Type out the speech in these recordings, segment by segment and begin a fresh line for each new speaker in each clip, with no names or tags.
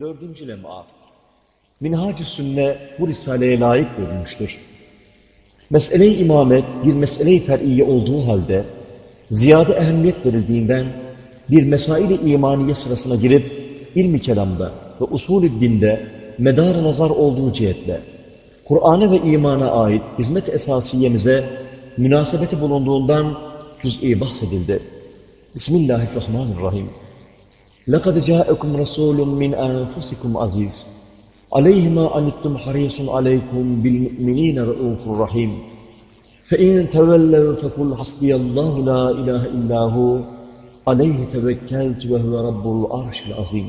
Dördüncü lem'a. Minhacü sünne bu risaleye layık görülmüştür. Mesele-i imamet bir mesele-i fer'iye olduğu halde ziyade ehemmiyet verildiğinden bir mesail-i imaniye sırasına girip ilmi kelamda ve usulü dinde medar nazar olduğu cihetle Kur'an'a ve imana ait hizmet esasiyemize münasebeti bulunduğundan cüz'i bahsedildi. Bismillahirrahmanirrahim. لَقَدْ جَاءَكُمْ رَسُولٌ مِّنْ أَنفُسِكُمْ عَزِيزٌ عَلَيْهِ مَا أَنِتُّمْ حَرِيصٌ عَلَيْكُمْ بِالْمُؤْمِنِينَ رَءُوفٌ رَحِيمٌ فَإِنْ تَوَلَّوْا فَقُلْ حَسْبِيَ اللّٰهُ لَا إِلَٰهَ إِلَّا هُوَ عَلَيْهِ تَوَكَّلْتُ وَهُوَ رَبُّ الْعَرْشِ الْعَظِيمِ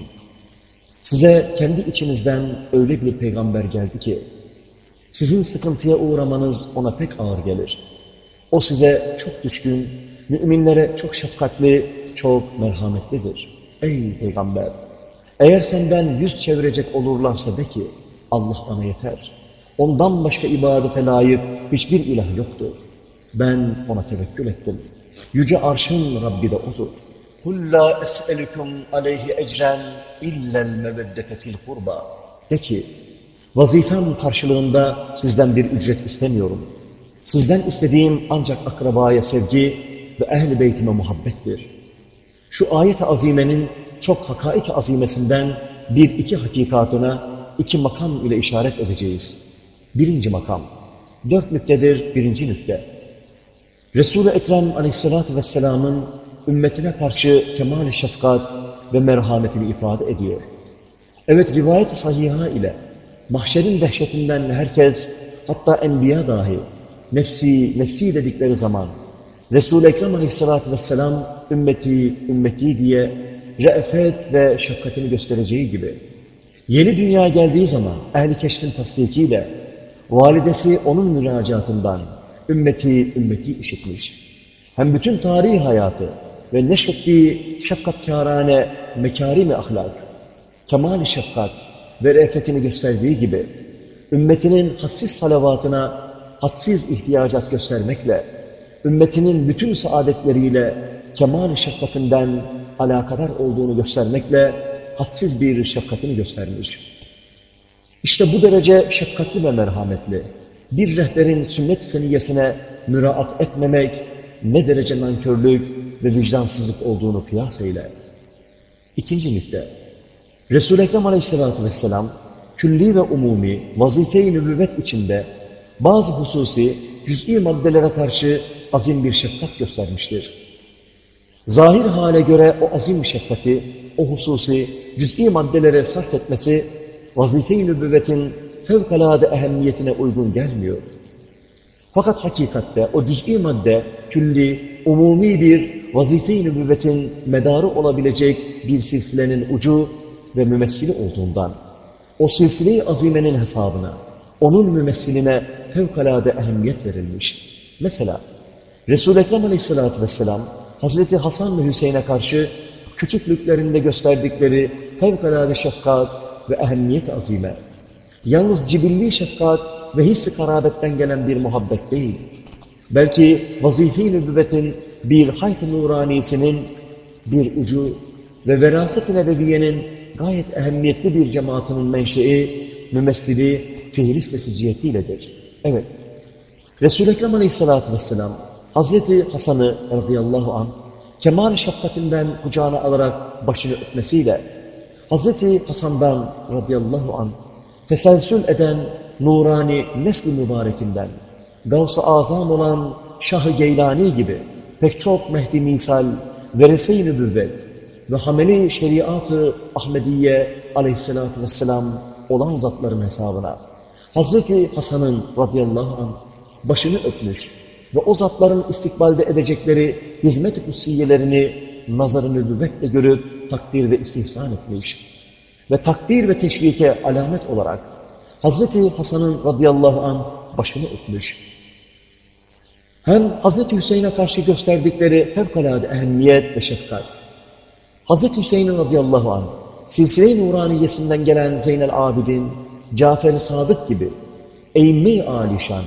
Size kendi içinizden öyle bir peygamber geldi ki, sizin sıkıntıya uğramanız ona pek ağır gelir. O size çok düşkün, müminlere çok şefkatli, çok merhametlidir. Ey peygamber! Eğer senden yüz çevirecek olurlarsa de ki, Allah bana yeter. Ondan başka ibadete layık hiçbir ilah yoktur. Ben ona tevekkül ettim. Yüce arşın Rabbi de odur. قُلْ لَا أَسْأَلُكُمْ عَلَيْهِ اَجْرًا اِلَّا الْمَبَدَّةَ فِي الْقُرْبَى De ki, vazifem karşılığında sizden bir ücret istemiyorum. Sizden istediğim ancak akrabaya sevgi ve ehl-i beytime muhabbettir. Şu ayet-i azimenin çok hakaik-i azimesinden bir iki hakikatına iki makam ile işaret edeceğiz. Birinci makam, dört nüktedir birinci nükte. Resul-i Ekrem aleyhissalatü vesselamın ümmetine karşı kemal-i şefkat ve merhametini ifade ediyor. Evet rivayet-i sahiha ile mahşerin dehşetinden herkes hatta enbiya dahi nefsi, nefsi dedikleri zaman Resul-i Ekrem aleyhissalatü vesselam ümmeti, ümmeti diye re'fet ve şefkatini göstereceği gibi yeni dünya geldiği zaman ehli keşfin tasdikiyle validesi onun müracaatından ümmeti, ümmeti işitmiş. Hem bütün tarihi hayatı ve neşrettiği şefkatkârane mekârim-i ahlak, kemal-i şefkat ve re'fetini gösterdiği gibi ümmetinin hassiz salavatına hassiz ihtiyacat göstermekle ümmetinin bütün saadetleriyle kemal-i şefkatinden alakadar olduğunu göstermekle hassiz bir şefkatini göstermiş. İşte bu derece şefkatli ve merhametli bir rehberin sünnet seniyesine müraat etmemek ne derece nankörlük ve vicdansızlık olduğunu kıyas eyle. İkinci nükte. Resul-i Ekrem aleyhissalatü vesselam külli ve umumi vazife-i nübüvvet içinde bazı hususi cüz'i maddelere karşı azim bir şefkat göstermiştir. Zahir hale göre o azim şefkati, o hususi cüz'i maddelere sarf etmesi vazife-i nübüvvetin fevkalade ehemmiyetine uygun gelmiyor. Fakat hakikatte o cüz'i madde külli, umumi bir vazife-i nübüvvetin medarı olabilecek bir silsilenin ucu ve mümessili olduğundan o silsile-i azimenin hesabına, onun mümessiline fevkalade ehemmiyet verilmiş. Mesela Resul-i Ekrem aleyhissalatü vesselam Hazreti Hasan ve Hüseyin'e karşı küçüklüklerinde gösterdikleri fevkalade şefkat ve ehemmiyet azime. Yalnız cibilli şefkat ve hissi karabetten gelen bir muhabbet değil. Belki vazife-i nübüvvetin bir hayt-ı nuranisinin bir ucu ve veraset-i nebeviyenin gayet ehemmiyetli bir cemaatinin menşei, mümessili, fihristesi cihetiyledir. Evet, Resul-i Ekrem aleyhissalatü vesselam Hazreti Hasan'ı radıyallahu anh kemal şefkatinden kucağına alarak başını öpmesiyle Hazreti Hasan'dan radıyallahu anh teselsül eden nurani nesl-i mübarekinden Gavs-ı Azam olan Şah-ı Geylani gibi pek çok Mehdi misal verese-i nübüvvet ve hameli şeriatı Ahmediye aleyhissalatü vesselam olan zatların hesabına Hazreti Hasan'ın radıyallahu anh başını öpmüş ve o zatların istikbalde edecekleri hizmet-i kutsiyelerini nazarı nübüvvetle görüp takdir ve istihsan etmiş. Ve takdir ve teşvike alamet olarak Hazreti Hasan'ın radıyallahu anh başını öpmüş. Hem Hazreti Hüseyin'e karşı gösterdikleri fevkalade ehemmiyet ve şefkat. Hazreti Hüseyin'in radıyallahu anh silsile-i nuraniyesinden gelen Zeynel Abidin, Cafer-i Sadık gibi eğme-i alişan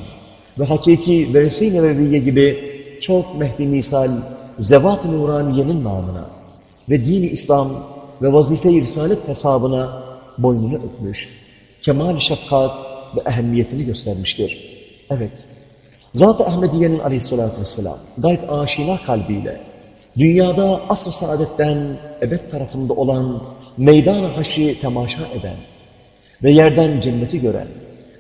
ve hakiki verisi neveviye gibi çok mehdi misal zevat-ı nuraniyenin namına ve dini İslam ve vazife-i risalet hesabına boynunu öpmüş, kemal şefkat ve ehemmiyetini göstermiştir. Evet, Zat-ı Ahmediye'nin aleyhissalatü vesselam gayb aşina kalbiyle dünyada asr-ı saadetten ebed tarafında olan meydan-ı haşi temaşa eden ve yerden cenneti gören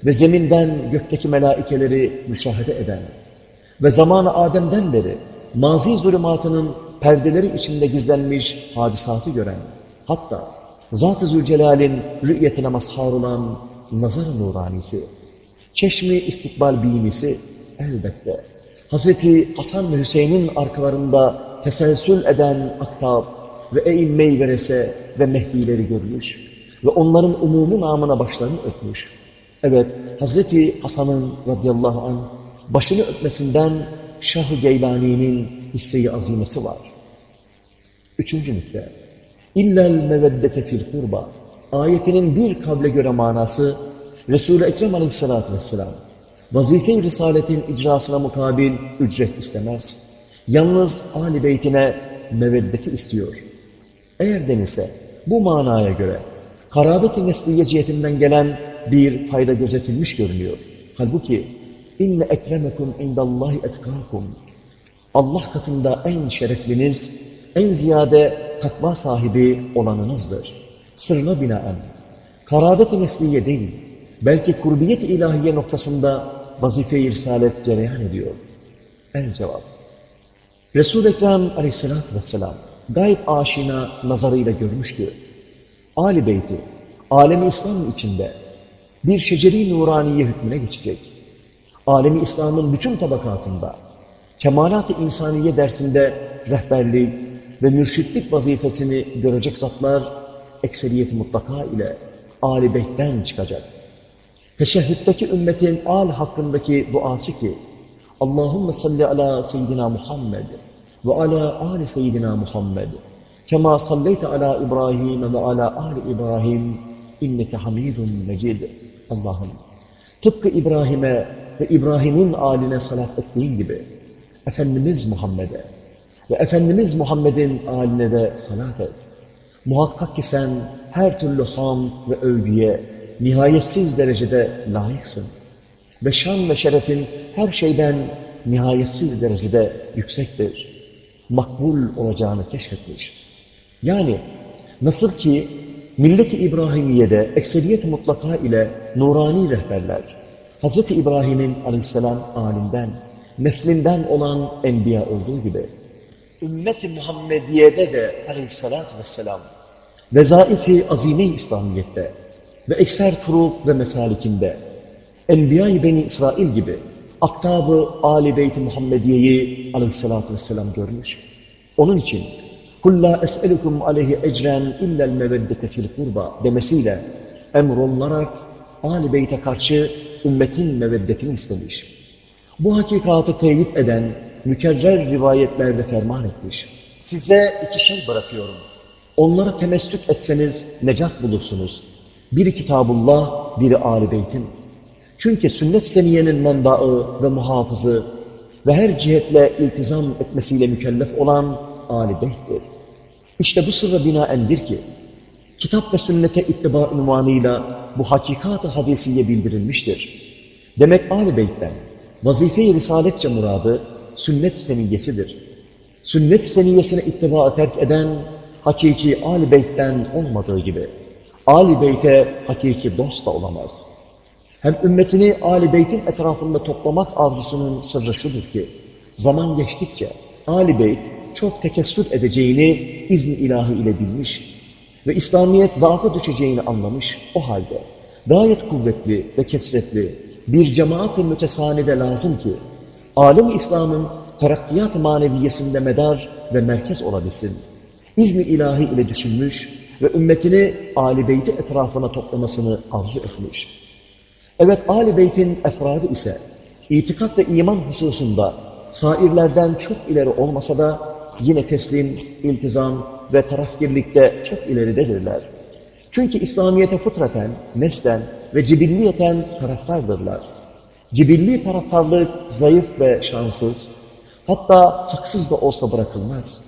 ve zeminden gökteki melaikeleri müşahede eden ve zamanı Adem'den beri mazi zulümatının perdeleri içinde gizlenmiş hadisatı gören, hatta Zat-ı Zülcelal'in rü'yetine mazhar olan nazar-ı nuranisi, çeşmi istikbal bilmisi elbette Hazreti Hasan ve Hüseyin'in arkalarında teselsül eden aktab ve eğimme-i verese ve mehdileri görmüş ve onların umumu namına başlarını öpmüş. Evet, Hazreti Hasan'ın radıyallahu anh başını öpmesinden Şah-ı Geylani'nin hisseyi azimesi var. Üçüncü nükle. İllel meveddete fil kurba. Ayetinin bir kable göre manası Resul-i Ekrem aleyhissalatü vesselam vazife-i risaletin icrasına mukabil ücret istemez. Yalnız Ali Beytine meveddeti istiyor. Eğer denilse bu manaya göre karabet-i nesliye cihetinden gelen bir fayda gözetilmiş görünüyor. Halbuki inne ekremekum indallahi etkakum Allah katında en şerefliniz, en ziyade takva sahibi olanınızdır. Sırrına binaen, karabet-i nesliye değil, belki kurbiyet-i ilahiye noktasında vazife-i risalet cereyan ediyor. El cevap. Resul-i Ekrem aleyhissalatü vesselam gayb aşina nazarıyla görmüş ki, Ali Beyti, alemi İslam içinde bir şeceri nuraniye hükmüne geçecek. Alemi İslam'ın bütün tabakatında, kemalat-ı insaniye dersinde rehberlik ve mürşitlik vazifesini görecek zatlar, ekseriyeti mutlaka ile Ali Beyt'ten çıkacak. Teşehhütteki ümmetin al hakkındaki duası ki, Allahümme salli ala seyyidina Muhammed ve ala ali seyyidina Muhammed salleyte ala İbrahim ve ala ali İbrahim inneke hamidun mecid. Allah'ım tıpkı İbrahim'e ve İbrahim'in aline salat ettiğin gibi Efendimiz Muhammed'e ve Efendimiz Muhammed'in aline de salat et. Muhakkak ki sen her türlü ham ve övgüye nihayetsiz derecede layıksın. Ve şan ve şerefin her şeyden nihayetsiz derecede yüksektir. Makbul olacağını keşfetmiş. Yani nasıl ki millet-i İbrahimiye'de ekseriyet mutlaka ile nurani rehberler, Hz. İbrahim'in aleyhisselam alinden, neslinden olan enbiya olduğu gibi, ümmet-i Muhammediye'de de aleyhissalatü vesselam, vezaifi azime-i İslamiyet'te ve ekser furuk ve mesalikinde, Enbiya-i Beni İsrail gibi aktabı Ali Beyt-i Muhammediye'yi aleyhissalatü vesselam görmüş. Onun için kulla es'elukum aleyhi ecren illel meveddete fil kurba demesiyle emrolunarak Ali Beyt'e karşı ümmetin meveddetini istemiş. Bu hakikatı teyit eden mükerrer rivayetlerde ferman etmiş. Size iki şey bırakıyorum. Onlara temessük etseniz necat bulursunuz. Biri Kitabullah, biri Ali Beyt'in. Çünkü sünnet seniyenin menbaı ve muhafızı ve her cihetle iltizam etmesiyle mükellef olan Ali Beyt'tir. İşte bu sırra binaendir ki, kitap ve sünnete ittiba unvanıyla bu hakikat-ı hadisiye bildirilmiştir. Demek Ali Beyt'ten vazife-i risaletçe muradı sünnet seniyesidir. Sünnet seniyesine ittiba terk eden hakiki Ali Beyt'ten olmadığı gibi, Ali Beyt'e hakiki dost da olamaz. Hem ümmetini Ali Beyt'in etrafında toplamak arzusunun sırrı şudur ki, zaman geçtikçe Ali Beyt çok tekessür edeceğini izni ilahi ile bilmiş ve İslamiyet zaafa düşeceğini anlamış o halde gayet kuvvetli ve kesretli bir cemaat-ı mütesanide lazım ki alem İslam'ın terakkiyat maneviyesinde medar ve merkez olabilsin. İzni ilahi ile düşünmüş ve ümmetini Ali Beyt'i etrafına toplamasını arzu etmiş. Evet, Ali Beyt'in efradı ise itikat ve iman hususunda sairlerden çok ileri olmasa da yine teslim, iltizam ve tarafgirlikte çok ileridedirler. Çünkü İslamiyet'e fıtraten, neslen ve cibilliyeten taraftardırlar. Cibilli taraftarlık zayıf ve şanssız, hatta haksız da olsa bırakılmaz.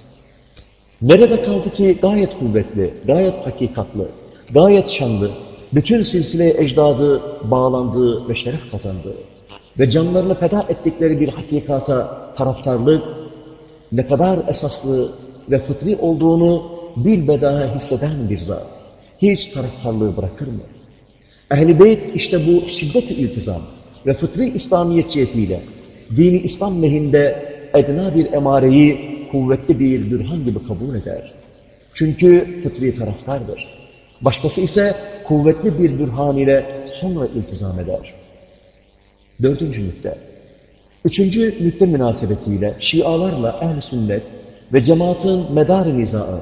Nerede kaldı ki gayet kuvvetli, gayet hakikatlı, gayet şanlı, bütün silsile ecdadı bağlandığı ve şeref kazandığı ve canlarını feda ettikleri bir hakikata taraftarlık ne kadar esaslı ve fıtri olduğunu bilbedaha hisseden bir zat. Hiç taraftarlığı bırakır mı? Ehl-i Beyt işte bu şiddet-i iltizam ve fıtri İslamiyet cihetiyle dini İslam lehinde edna bir emareyi kuvvetli bir bürhan gibi kabul eder. Çünkü fıtri taraftardır. Başkası ise kuvvetli bir bürhan ile sonra iltizam eder. Dördüncü nükte. Üçüncü nükte münasebetiyle Şialarla ehl sünnet ve cemaatin medar-ı nizaı,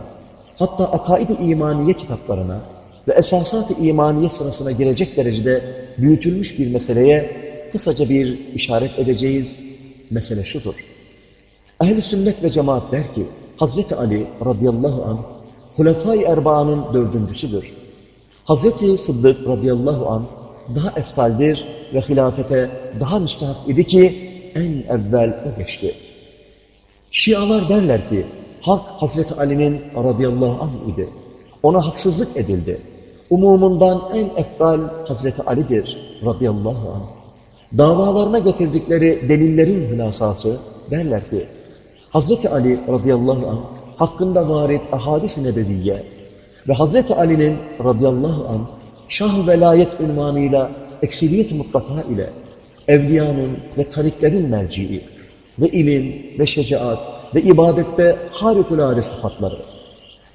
hatta akaid-i imaniye kitaplarına ve esasat-ı imaniye sırasına girecek derecede büyütülmüş bir meseleye kısaca bir işaret edeceğiz. Mesele şudur. Ehl-i sünnet ve cemaat der ki, Hazreti Ali radıyallahu anh, Hulefai Erba'nın dördüncüsüdür. Hazreti Sıddık radıyallahu anh daha eftaldir ve hilafete daha müstahak idi ki en evvel o geçti. Şialar derler ki, hak Hazreti Ali'nin radıyallahu anh idi. Ona haksızlık edildi. Umumundan en eftal Hazreti Ali'dir radıyallahu anh. Davalarına getirdikleri delillerin hülasası derler ki, Hazreti Ali radıyallahu anh hakkında varit ahadis-i nebeviye ve Hazreti Ali'nin radıyallahu anh şah velayet ünvanıyla eksiliyet mutlaka ile evliyanın ve tariklerin merci'i ve ilim ve şecaat ve ibadette harikulade sıfatları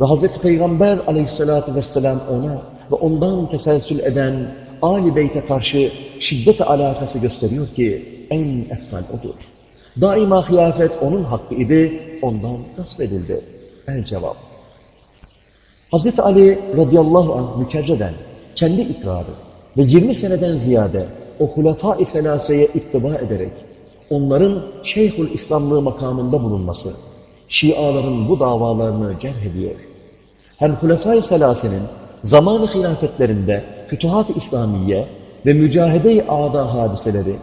ve Hz. Peygamber aleyhissalatü vesselam ona ve ondan teselsül eden Ali Beyt'e karşı şiddet alakası gösteriyor ki en eftal odur. Daima hilafet onun hakkı idi, ondan gasp edildi. El cevap. Hz. Ali radıyallahu anh mükerreden kendi ikrarı ve 20 seneden ziyade o hulefâ-i selaseye ittiba ederek onların Şeyhül İslamlığı makamında bulunması, Şiaların bu davalarını cerh ediyor. Hem Hulefâ-i Selase'nin zamanı hilafetlerinde Fütuhat-ı İslamiye ve Mücahede-i Ağda hadiseleri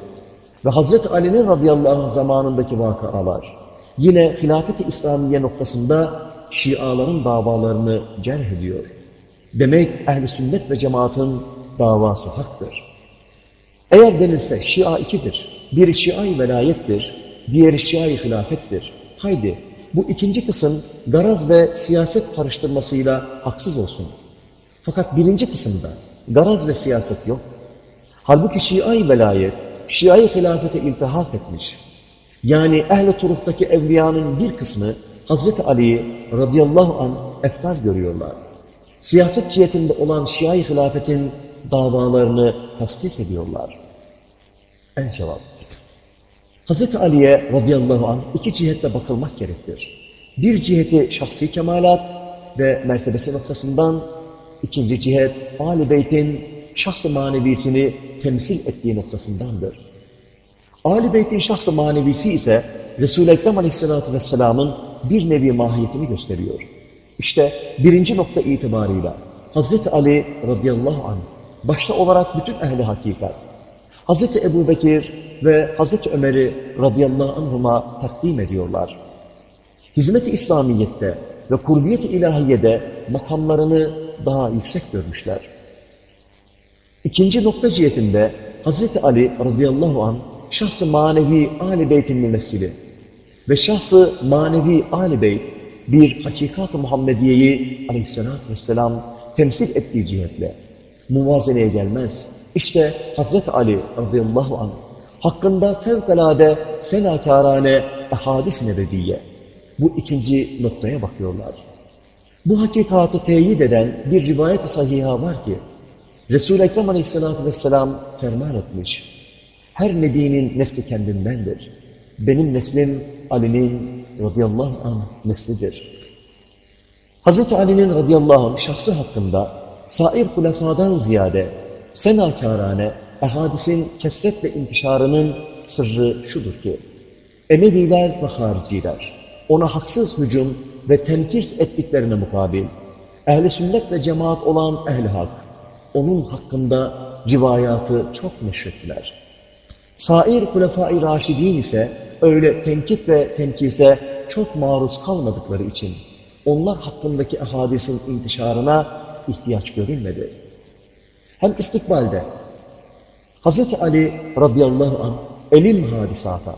ve Hazreti Ali'nin radıyallahu anh zamanındaki vakalar yine hilafet-i İslamiye noktasında Şiaların davalarını cerh ediyor. Demek ehli sünnet ve cemaatin davası haktır. Eğer denilse Şia ikidir. Biri Şia-i velayettir, diğeri Şia-i hilafettir. Haydi bu ikinci kısım garaz ve siyaset karıştırmasıyla haksız olsun. Fakat birinci kısımda garaz ve siyaset yok. Halbuki Şia-i velayet, Şia-i hilafete iltihak etmiş. Yani ehl-i turuftaki evliyanın bir kısmı Hazreti Ali'yi radıyallahu an eftar görüyorlar. Siyaset cihetinde olan Şia-i hilafetin davalarını tasdik ediyorlar. El cevap. Hz. Ali'ye radıyallahu anh iki cihetle bakılmak gerektir. Bir ciheti şahsi kemalat ve mertebesi noktasından, ikinci cihet Ali Beyt'in şahs-ı manevisini temsil ettiği noktasındandır. Ali Beyt'in şahs-ı manevisi ise Resul-i Ekrem Aleyhisselatü Vesselam'ın bir nevi mahiyetini gösteriyor. İşte birinci nokta itibarıyla Hazreti Ali radıyallahu anh başta olarak bütün ehli hakikat, Hazreti Ebu Bekir ve Hazreti Ömer'i radıyallahu anhuma takdim ediyorlar. Hizmet-i İslamiyet'te ve kurbiyet-i ilahiyede makamlarını daha yüksek görmüşler. İkinci nokta cihetinde Hazreti Ali radıyallahu anh şahsı manevi Ali Beyt'in mümessili ve şahsı manevi Ali Beyt bir hakikat-ı Muhammediye'yi aleyhissalatü vesselam temsil ettiği cihetle muvazeneye gelmez. İşte Hazreti Ali radıyallahu anh hakkında fevkalade senakârâne ehadis nebeviye bu ikinci noktaya bakıyorlar. Bu hakikatı teyit eden bir rivayet-i sahiha var ki Resul-i Ekrem aleyhissalatü vesselam ferman etmiş. Her nebinin nesli kendindendir. Benim neslim Ali'nin radıyallahu anh neslidir. Hazreti Ali'nin radıyallahu anh şahsı hakkında sair hulefadan ziyade senakârâne ehadisin kesret ve intişarının sırrı şudur ki, Emeviler ve hariciler ona haksız hücum ve tenkis ettiklerine mukabil, ehli sünnet ve cemaat olan ehli hak, onun hakkında rivayatı çok neşrettiler. Sair Hulefai Raşidin ise öyle tenkit ve tenkise çok maruz kalmadıkları için onlar hakkındaki ahadisin intişarına ihtiyaç görülmedi. Hem istikbalde Hz. Ali radıyallahu anh elim hadisata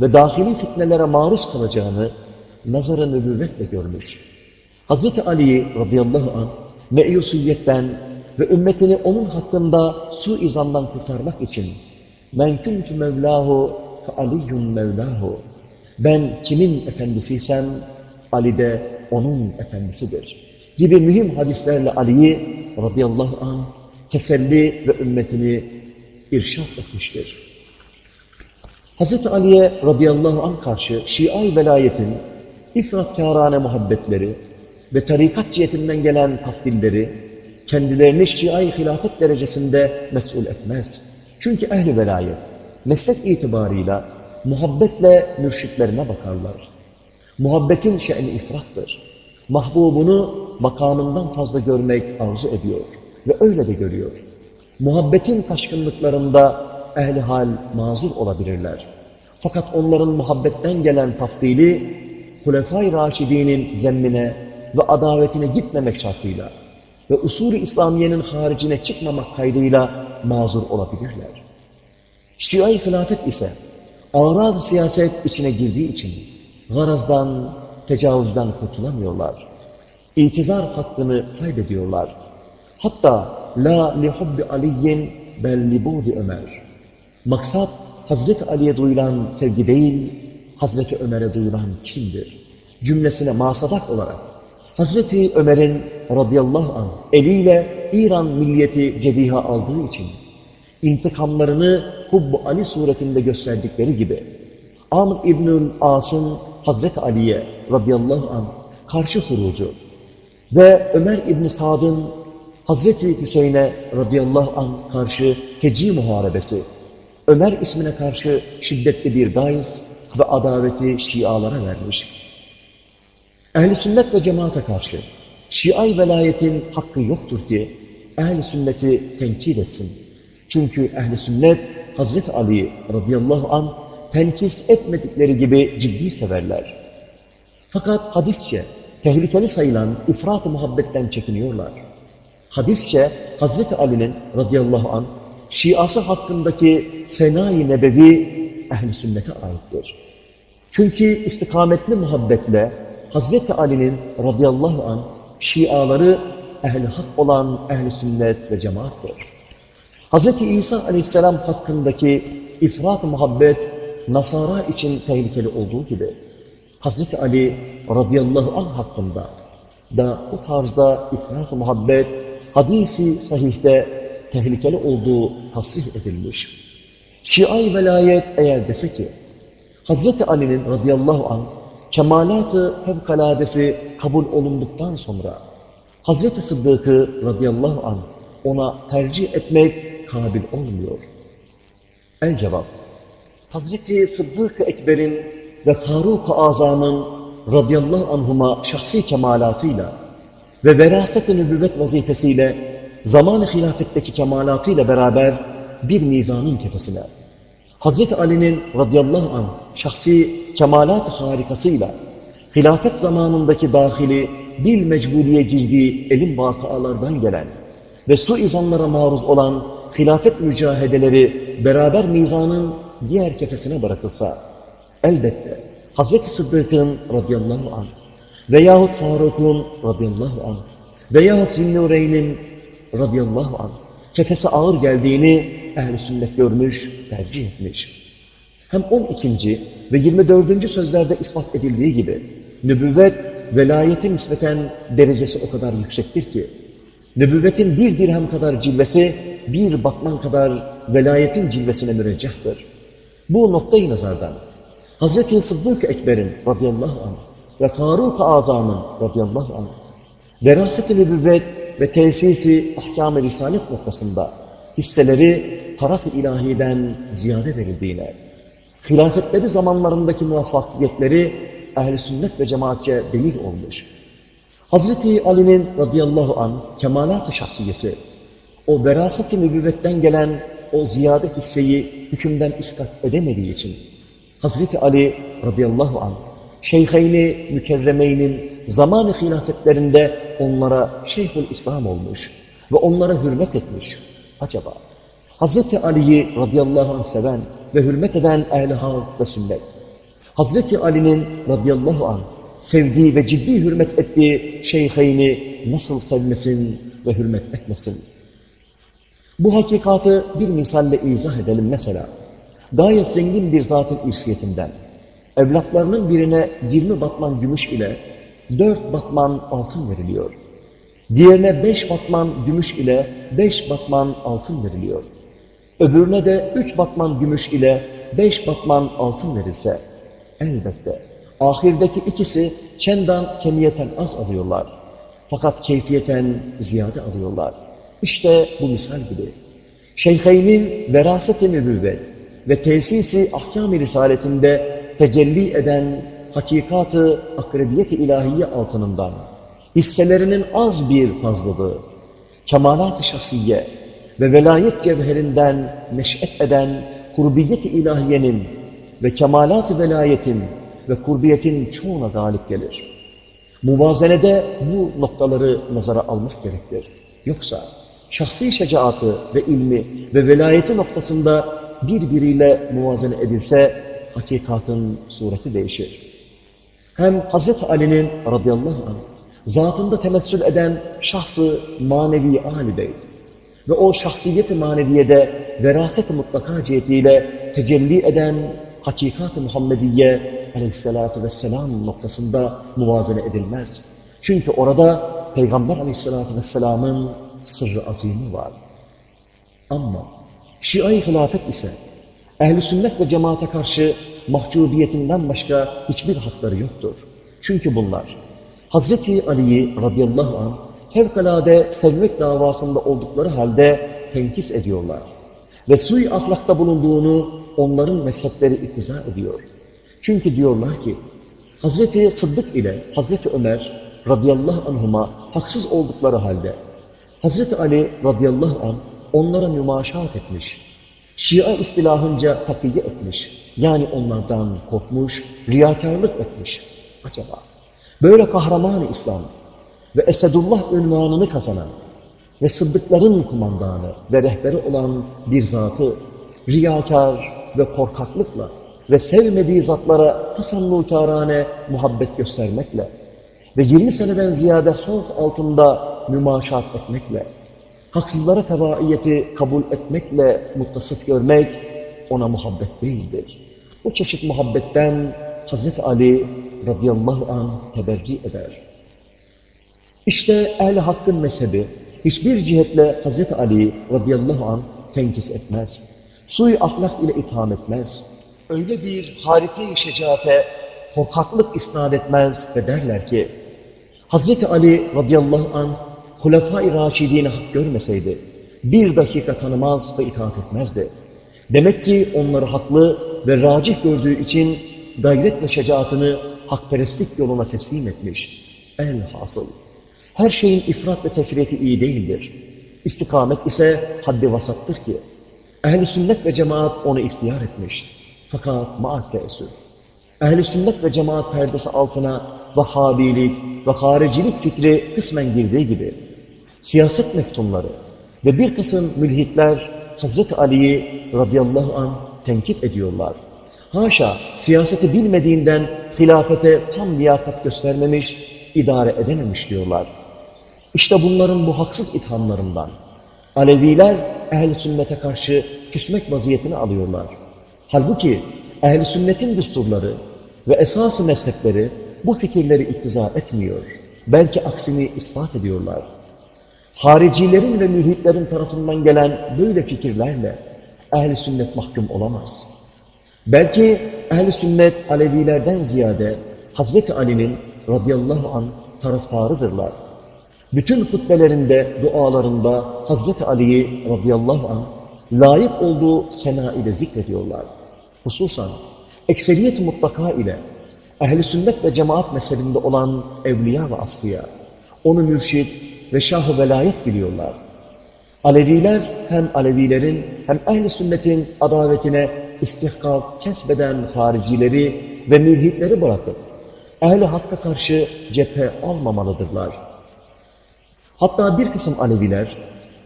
ve dahili fitnelere maruz kalacağını nazarı nübüvvetle görmüş. Hz. Ali'yi radıyallahu anh meyusiyetten ve ümmetini onun hakkında suizandan kurtarmak için men kuntu mevlahu fe aliyyun mevlahu ben kimin efendisiysem Ali de onun efendisidir gibi mühim hadislerle Ali'yi radıyallahu anh teselli ve ümmetini irşat etmiştir. Hz. Ali'ye radıyallahu anh karşı Şii velayetin ifratkârâne muhabbetleri ve tarikat cihetinden gelen tafdilleri kendilerini Şii hilafet derecesinde mesul etmez. Çünkü ehli velayet meslek itibarıyla muhabbetle mürşitlerine bakarlar. Muhabbetin şe'ni ifrattır. Mahbubunu makamından fazla görmek arzu ediyor ve öyle de görüyor. Muhabbetin taşkınlıklarında ehli hal mazur olabilirler. Fakat onların muhabbetten gelen tafdili Hulefai Raşidi'nin zemmine ve adavetine gitmemek şartıyla ve usulü İslamiye'nin haricine çıkmamak kaydıyla mazur olabilirler. Şii hilafet ise ağraz siyaset içine girdiği için garazdan, tecavüzden kurtulamıyorlar. İtizar hakkını kaybediyorlar. Hatta la li hubbi aliyin bel li Ömer. Maksat Hazreti Ali'ye duyulan sevgi değil, Hazreti Ömer'e duyulan kimdir? Cümlesine masadak olarak Hazreti Ömer'in radıyallahu anh eliyle İran milliyeti cebiha aldığı için intikamlarını Hubbu Ali suretinde gösterdikleri gibi Amr İbnül As'ın Hazreti Ali'ye radıyallahu anh karşı hurucu ve Ömer İbni Sad'ın Hazreti Hüseyin'e radıyallahu anh karşı feci muharebesi, Ömer ismine karşı şiddetli bir gayz ve adaveti Şialara vermiş. Ehl-i sünnet ve cemaate karşı Şii velayetin hakkı yoktur ki ehl-i sünneti tenkit etsin. Çünkü ehl-i sünnet Hazreti Ali radıyallahu an tenkis etmedikleri gibi ciddi severler. Fakat hadisçe tehlikeli sayılan ifrat-ı muhabbetten çekiniyorlar. Hadisçe Hazreti Ali'nin radıyallahu an Şiası hakkındaki Senai Nebevi ehl-i sünnete aittir. Çünkü istikametli muhabbetle Hazreti Ali'nin radıyallahu an Şiaları ehli hak olan ehli sünnet ve cemaattir. Hazreti İsa aleyhisselam hakkındaki ifrat muhabbet Nasara için tehlikeli olduğu gibi Hazreti Ali radıyallahu anh hakkında da bu tarzda ifrat muhabbet hadisi sahihte tehlikeli olduğu tasrih edilmiş. Şii velayet eğer dese ki Hazreti Ali'nin radıyallahu anh kemalat-ı fevkaladesi kabul olunduktan sonra Hazreti Sıddık'ı radıyallahu anh ona tercih etmek kabil olmuyor. El cevap, Hazreti Sıddık-ı Ekber'in ve Faruk-ı Azam'ın radıyallahu anhuma şahsi kemalatıyla ve veraset-i nübüvvet vazifesiyle zaman-ı hilafetteki kemalatıyla beraber bir mizanın tepesine, Hazreti Ali'nin radıyallahu anh şahsi kemalat harikasıyla hilafet zamanındaki dahili bil mecburiye girdiği elim vakıalardan gelen ve suizanlara maruz olan hilafet mücahedeleri beraber mizanın diğer kefesine bırakılsa, elbette Hazreti Sıddık'ın radıyallahu anh veyahut Faruk'un radıyallahu anh veyahut Zinnureyn'in radıyallahu anh kefesi ağır geldiğini ehl sünnet görmüş, tercih etmiş. Hem 12. ve 24. sözlerde ispat edildiği gibi nübüvvet velayete nispeten derecesi o kadar yüksektir ki nübüvvetin bir dirhem kadar cilvesi bir batman kadar velayetin cilvesine müreccehtir. Bu noktayı nazardan Hazreti Sıddık Ekber'in radıyallahu anh ve Faruk-ı Azam'ın radıyallahu anh veraset-i nübüvvet ve tesisi ahkam-ı risalet noktasında hisseleri taraf-ı ilahiden ziyade verildiğine, hilafetleri zamanlarındaki muvaffakiyetleri ehl sünnet ve cemaatçe delil olmuş. Hazreti Ali'nin radıyallahu an kemalat-ı şahsiyesi, o veraset-i nübüvvetten gelen o ziyade hisseyi hükümden iskat edemediği için, Hazreti Ali radıyallahu an şeyheyni mükerremeynin zamanı hilafetlerinde onlara Şeyhül İslam olmuş ve onlara hürmet etmiş. Acaba Hazreti Ali'yi radıyallahu anh seven ve hürmet eden ehl-i halk ve sünnet, Hazreti Ali'nin radıyallahu anh sevdiği ve ciddi hürmet ettiği şeyheyni nasıl sevmesin ve hürmet etmesin? Bu hakikatı bir misalle izah edelim mesela. Gayet zengin bir zatın irsiyetinden, evlatlarının birine 20 batman gümüş ile 4 batman altın veriliyor. Diğerine 5 batman gümüş ile 5 batman altın veriliyor. Öbürüne de 3 batman gümüş ile 5 batman altın verilse, elbette ahirdeki ikisi çendan kemiyeten az alıyorlar. Fakat keyfiyeten ziyade alıyorlar. İşte bu misal gibi. Şeyheynin veraset-i ve tesisi ahkam-ı risaletinde tecelli eden hakikatı akrebiyet-i ilahiye altınından hisselerinin az bir fazlalığı, kemalat-ı şahsiye ve velayet cevherinden neş'et eden kurbiyet-i ilahiyenin ve kemalat-ı velayetin ve kurbiyetin çoğuna galip gelir. Muvazenede bu noktaları nazara almak gerektir. Yoksa şahsi şecaatı ve ilmi ve velayeti noktasında birbiriyle muvazene edilse hakikatın sureti değişir. Hem Hz. Ali'nin radıyallahu anh zatında temessül eden şahsı manevi Ali Bey ve o şahsiyet-i maneviyede veraset-i mutlaka cihetiyle tecelli eden hakikat-ı Muhammediye aleyhissalatü vesselam noktasında muvazene edilmez. Çünkü orada Peygamber aleyhissalatü vesselamın sırrı azimi var. Ama Şia-i hilafet ise ehli sünnet ve cemaate karşı mahcubiyetinden başka hiçbir hakları yoktur. Çünkü bunlar Hazreti Ali'yi radıyallahu anh fevkalade sevmek davasında oldukları halde tenkis ediyorlar. Ve sui ahlakta bulunduğunu onların mezhepleri iktiza ediyor. Çünkü diyorlar ki Hazreti Sıddık ile Hazreti Ömer radıyallahu anhuma haksız oldukları halde Hazreti Ali radıyallahu anh onlara mümaşaat etmiş. Şia istilahınca takiye etmiş. Yani onlardan korkmuş, riyakarlık etmiş. Acaba böyle kahraman İslam ve Esedullah ünvanını kazanan ve sıddıkların kumandanı ve rehberi olan bir zatı riyakar ve korkaklıkla ve sevmediği zatlara tasannukârâne muhabbet göstermekle ve 20 seneden ziyade havf altında mümaşat etmekle, haksızlara fevaiyeti kabul etmekle muttasıf görmek ona muhabbet değildir. O çeşit muhabbetten Hazreti Ali radıyallahu anh teberri eder. İşte ehl hakkın mezhebi hiçbir cihetle Hazreti Ali radıyallahu anh tenkis etmez. Suyu ahlak ile itham etmez. Öyle bir harika-i şecaate korkaklık isnat etmez ve derler ki Hazreti Ali radıyallahu anh Hulefai Raşidi'ni hak görmeseydi bir dakika tanımaz ve itaat etmezdi. Demek ki onları haklı ve racih gördüğü için gayret ve şecaatını hakperestlik yoluna teslim etmiş. En hasıl. Her şeyin ifrat ve tefriyeti iyi değildir. İstikamet ise haddi vasattır ki, ehl sünnet ve cemaat onu ihtiyar etmiş. Fakat maat teessür. ehl sünnet ve cemaat perdesi altına Vahhabilik ve haricilik fikri kısmen girdiği gibi, siyaset meftunları ve bir kısım mülhitler Hazreti Ali'yi radıyallahu anh tenkit ediyorlar. Haşa siyaseti bilmediğinden hilafete tam liyakat göstermemiş, idare edememiş diyorlar. İşte bunların bu haksız ithamlarından Aleviler ehl sünnete karşı küsmek vaziyetini alıyorlar. Halbuki ehl sünnetin düsturları ve esas mezhepleri bu fikirleri iktiza etmiyor. Belki aksini ispat ediyorlar. Haricilerin ve mülhitlerin tarafından gelen böyle fikirlerle ehl sünnet mahkum olamaz. Belki ehl sünnet Alevilerden ziyade Hazreti Ali'nin radıyallahu an taraftarıdırlar. Bütün hutbelerinde, dualarında Hazreti Ali'yi radıyallahu anh layık olduğu sena ile zikrediyorlar. Hususan ekseriyet mutlaka ile ehli sünnet ve cemaat mezhebinde olan evliya ve asfiya onu mürşid ve şah-ı velayet biliyorlar. Aleviler hem Alevilerin hem ehli sünnetin adavetine istihkak kesbeden haricileri ve mülhitleri bırakıp ehli hakka karşı cephe almamalıdırlar. Hatta bir kısım Aleviler,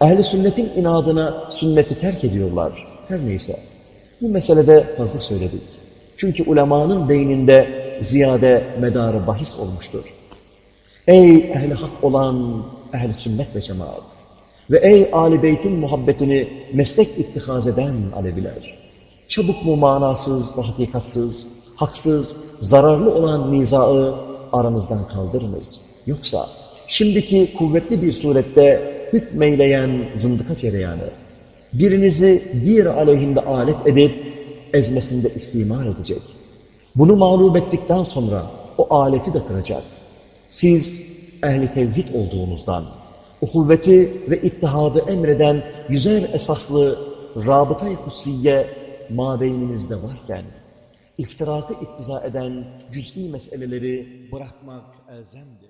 ehli sünnetin inadına sünneti terk ediyorlar. Her neyse. Bu meselede fazla söyledik. Çünkü ulemanın beyninde ziyade medarı bahis olmuştur. Ey ehli hak olan ehli sünnet ve cemaat ve ey Ali Beyt'in muhabbetini meslek ittihaz eden Aleviler! Çabuk mu manasız ve hakikatsız, haksız, zararlı olan nizaı aranızdan kaldırınız. Yoksa şimdiki kuvvetli bir surette hükmeyleyen zındıka cereyanı, birinizi diğer aleyhinde alet edip ezmesinde istimal edecek. Bunu mağlup ettikten sonra o aleti de kıracak. Siz ehli tevhid olduğunuzdan, uhuvveti ve ittihadı emreden yüzer esaslı rabıta-i kutsiye mabeyninizde varken, iftirakı iktiza eden cüz'i meseleleri bırakmak elzemdir.